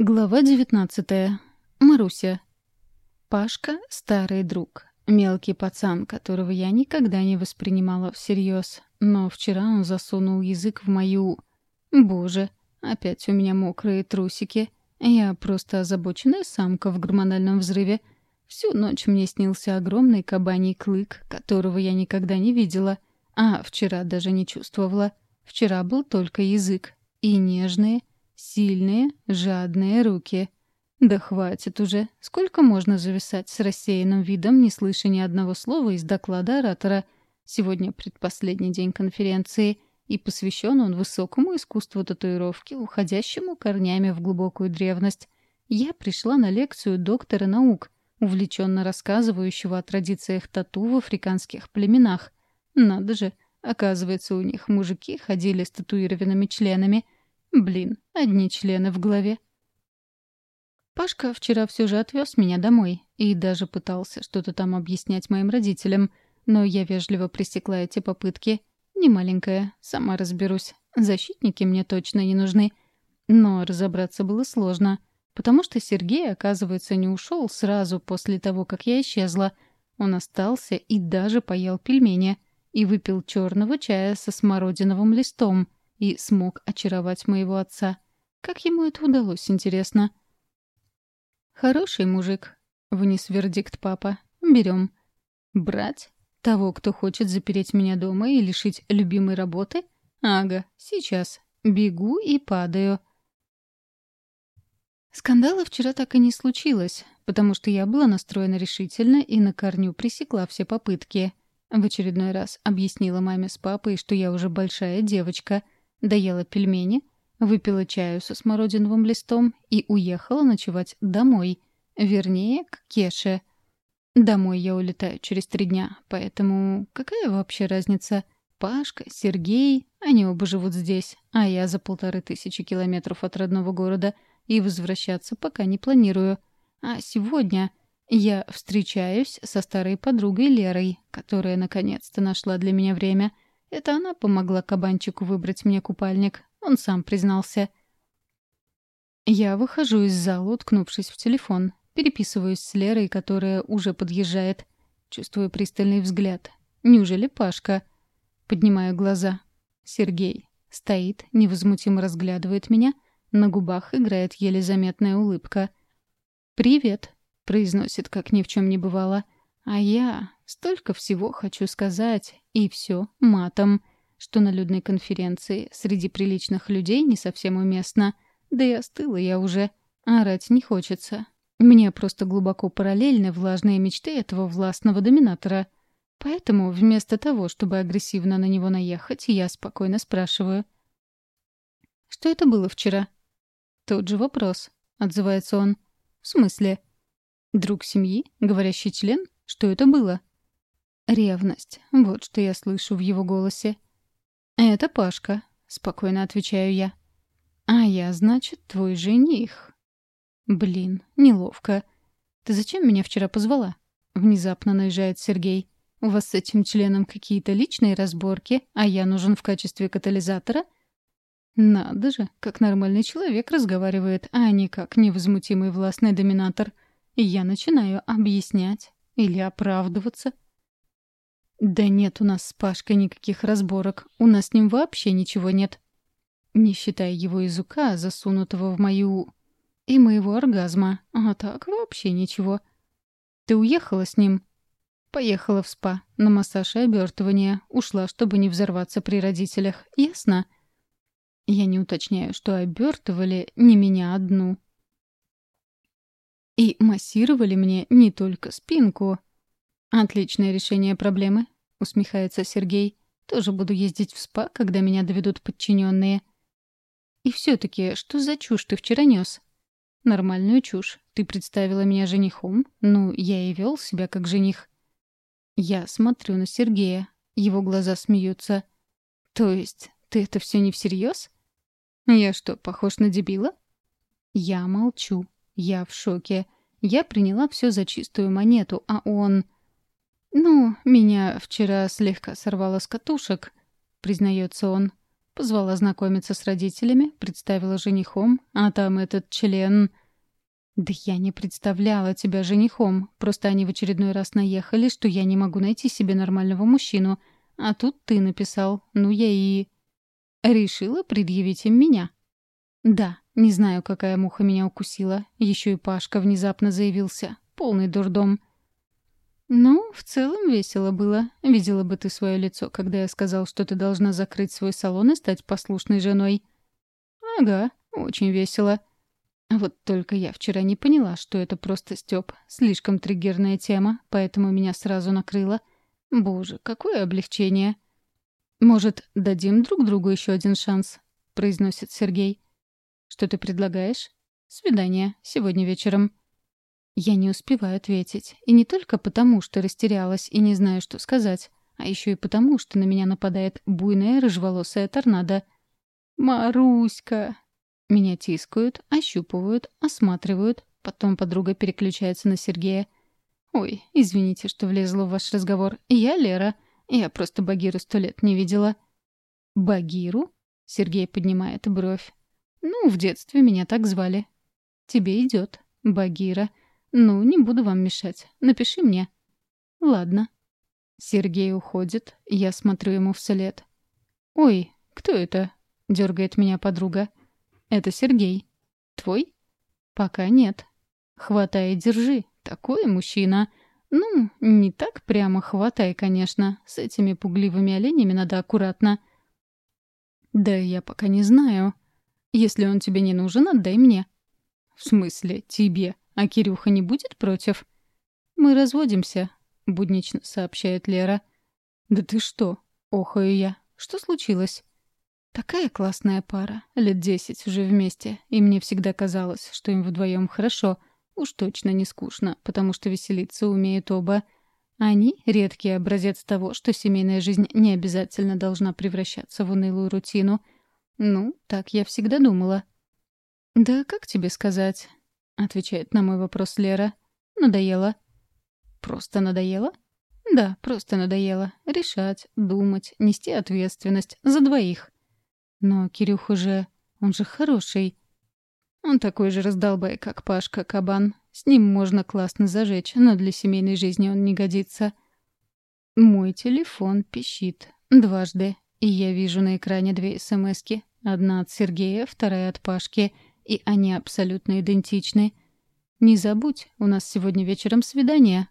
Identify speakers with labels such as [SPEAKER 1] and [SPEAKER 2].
[SPEAKER 1] Глава 19. Маруся. Пашка — старый друг. Мелкий пацан, которого я никогда не воспринимала всерьез. Но вчера он засунул язык в мою... Боже, опять у меня мокрые трусики. Я просто озабоченная самка в гормональном взрыве. Всю ночь мне снился огромный кабаний клык, которого я никогда не видела. А вчера даже не чувствовала. Вчера был только язык. И нежные, сильные, жадные руки. «Да хватит уже. Сколько можно зависать с рассеянным видом, не слыша ни одного слова из доклада оратора? Сегодня предпоследний день конференции, и посвящен он высокому искусству татуировки, уходящему корнями в глубокую древность. Я пришла на лекцию доктора наук, увлеченно рассказывающего о традициях тату в африканских племенах. Надо же, оказывается, у них мужики ходили с татуированными членами — Блин, одни члены в голове. Пашка вчера все же отвез меня домой и даже пытался что-то там объяснять моим родителям, но я вежливо пресекла эти попытки. Не маленькая, сама разберусь. Защитники мне точно не нужны. Но разобраться было сложно, потому что Сергей, оказывается, не ушел сразу после того, как я исчезла. Он остался и даже поел пельмени и выпил черного чая со смородиновым листом, и смог очаровать моего отца. Как ему это удалось, интересно? «Хороший мужик», — вынес вердикт папа. «Берем». «Брать? Того, кто хочет запереть меня дома и лишить любимой работы? Ага, сейчас. Бегу и падаю». Скандала вчера так и не случилось, потому что я была настроена решительно и на корню пресекла все попытки. В очередной раз объяснила маме с папой, что я уже большая девочка — доела пельмени, выпила чаю со смородиновым листом и уехала ночевать домой. Вернее, к Кеше. Домой я улетаю через три дня, поэтому какая вообще разница? Пашка, Сергей, они оба живут здесь, а я за полторы тысячи километров от родного города и возвращаться пока не планирую. А сегодня я встречаюсь со старой подругой Лерой, которая наконец-то нашла для меня время — Это она помогла кабанчику выбрать мне купальник. Он сам признался. Я выхожу из зала, уткнувшись в телефон. Переписываюсь с Лерой, которая уже подъезжает. Чувствую пристальный взгляд. Неужели Пашка? Поднимаю глаза. Сергей. Стоит, невозмутимо разглядывает меня. На губах играет еле заметная улыбка. «Привет», — произносит, как ни в чем не бывало. А я... Столько всего хочу сказать, и все матом, что на людной конференции среди приличных людей не совсем уместно. Да и остыла я уже. Орать не хочется. Мне просто глубоко параллельны влажные мечты этого властного доминатора. Поэтому вместо того, чтобы агрессивно на него наехать, я спокойно спрашиваю. «Что это было вчера?» «Тот же вопрос», — отзывается он. «В смысле?» «Друг семьи, говорящий член? Что это было?» «Ревность. Вот что я слышу в его голосе». «Это Пашка», — спокойно отвечаю я. «А я, значит, твой жених». «Блин, неловко. Ты зачем меня вчера позвала?» Внезапно наезжает Сергей. «У вас с этим членом какие-то личные разборки, а я нужен в качестве катализатора?» «Надо же, как нормальный человек разговаривает, а не как невозмутимый властный доминатор. И я начинаю объяснять или оправдываться». «Да нет у нас с Пашкой никаких разборок. У нас с ним вообще ничего нет. Не считая его языка, засунутого в мою... И моего оргазма. А так вообще ничего. Ты уехала с ним?» «Поехала в спа. На массаж и обертывание. Ушла, чтобы не взорваться при родителях. Ясно?» Я не уточняю, что обертывали не меня одну. И массировали мне не только спинку. «Отличное решение проблемы», — усмехается Сергей. «Тоже буду ездить в СПА, когда меня доведут подчиненные». «И все-таки, что за чушь ты вчера нес?» «Нормальную чушь. Ты представила меня женихом. Ну, я и вел себя как жених». Я смотрю на Сергея. Его глаза смеются. «Ну, меня вчера слегка сорвало с катушек», — признается он. Позвала знакомиться с родителями, представила женихом, а там этот член... «Да я не представляла тебя женихом, просто они в очередной раз наехали, что я не могу найти себе нормального мужчину. А тут ты написал, ну я и...» «Решила предъявить им меня». «Да, не знаю, какая муха меня укусила. Еще и Пашка внезапно заявился. Полный дурдом». Ну, в целом весело было. Видела бы ты свое лицо, когда я сказал, что ты должна закрыть свой салон и стать послушной женой. Ага, очень весело. Вот только я вчера не поняла, что это просто Стёб. Слишком триггерная тема, поэтому меня сразу накрыло. Боже, какое облегчение. Может, дадим друг другу еще один шанс? Произносит Сергей. Что ты предлагаешь? Свидание, сегодня вечером. Я не успеваю ответить. И не только потому, что растерялась и не знаю, что сказать, а еще и потому, что на меня нападает буйная рыжеволосая торнадо. «Маруська!» Меня тискают, ощупывают, осматривают. Потом подруга переключается на Сергея. «Ой, извините, что влезла в ваш разговор. Я Лера. Я просто Багиру сто лет не видела». «Багиру?» — Сергей поднимает бровь. «Ну, в детстве меня так звали». «Тебе идет, Багира». Ну, не буду вам мешать. Напиши мне». «Ладно». Сергей уходит, я смотрю ему вслед. «Ой, кто это?» — дергает меня подруга. «Это Сергей. Твой?» «Пока нет». «Хватай и держи. Такой мужчина». «Ну, не так прямо хватай, конечно. С этими пугливыми оленями надо аккуратно». «Да я пока не знаю. Если он тебе не нужен, отдай мне». «В смысле тебе?» А «Акирюха не будет против?» «Мы разводимся», — буднично сообщает Лера. «Да ты что?» — охаю я. «Что случилось?» «Такая классная пара. Лет десять уже вместе. И мне всегда казалось, что им вдвоем хорошо. Уж точно не скучно, потому что веселиться умеют оба. Они — редкий образец того, что семейная жизнь не обязательно должна превращаться в унылую рутину. Ну, так я всегда думала». «Да как тебе сказать? отвечает на мой вопрос Лера. «Надоело». «Просто надоело?» «Да, просто надоело. Решать, думать, нести ответственность за двоих». «Но Кирюха уже, Он же хороший». «Он такой же раздолбай, как Пашка Кабан. С ним можно классно зажечь, но для семейной жизни он не годится». Мой телефон пищит. Дважды. И я вижу на экране две смски. Одна от Сергея, вторая от Пашки — и они абсолютно идентичны. Не забудь, у нас сегодня вечером свидание.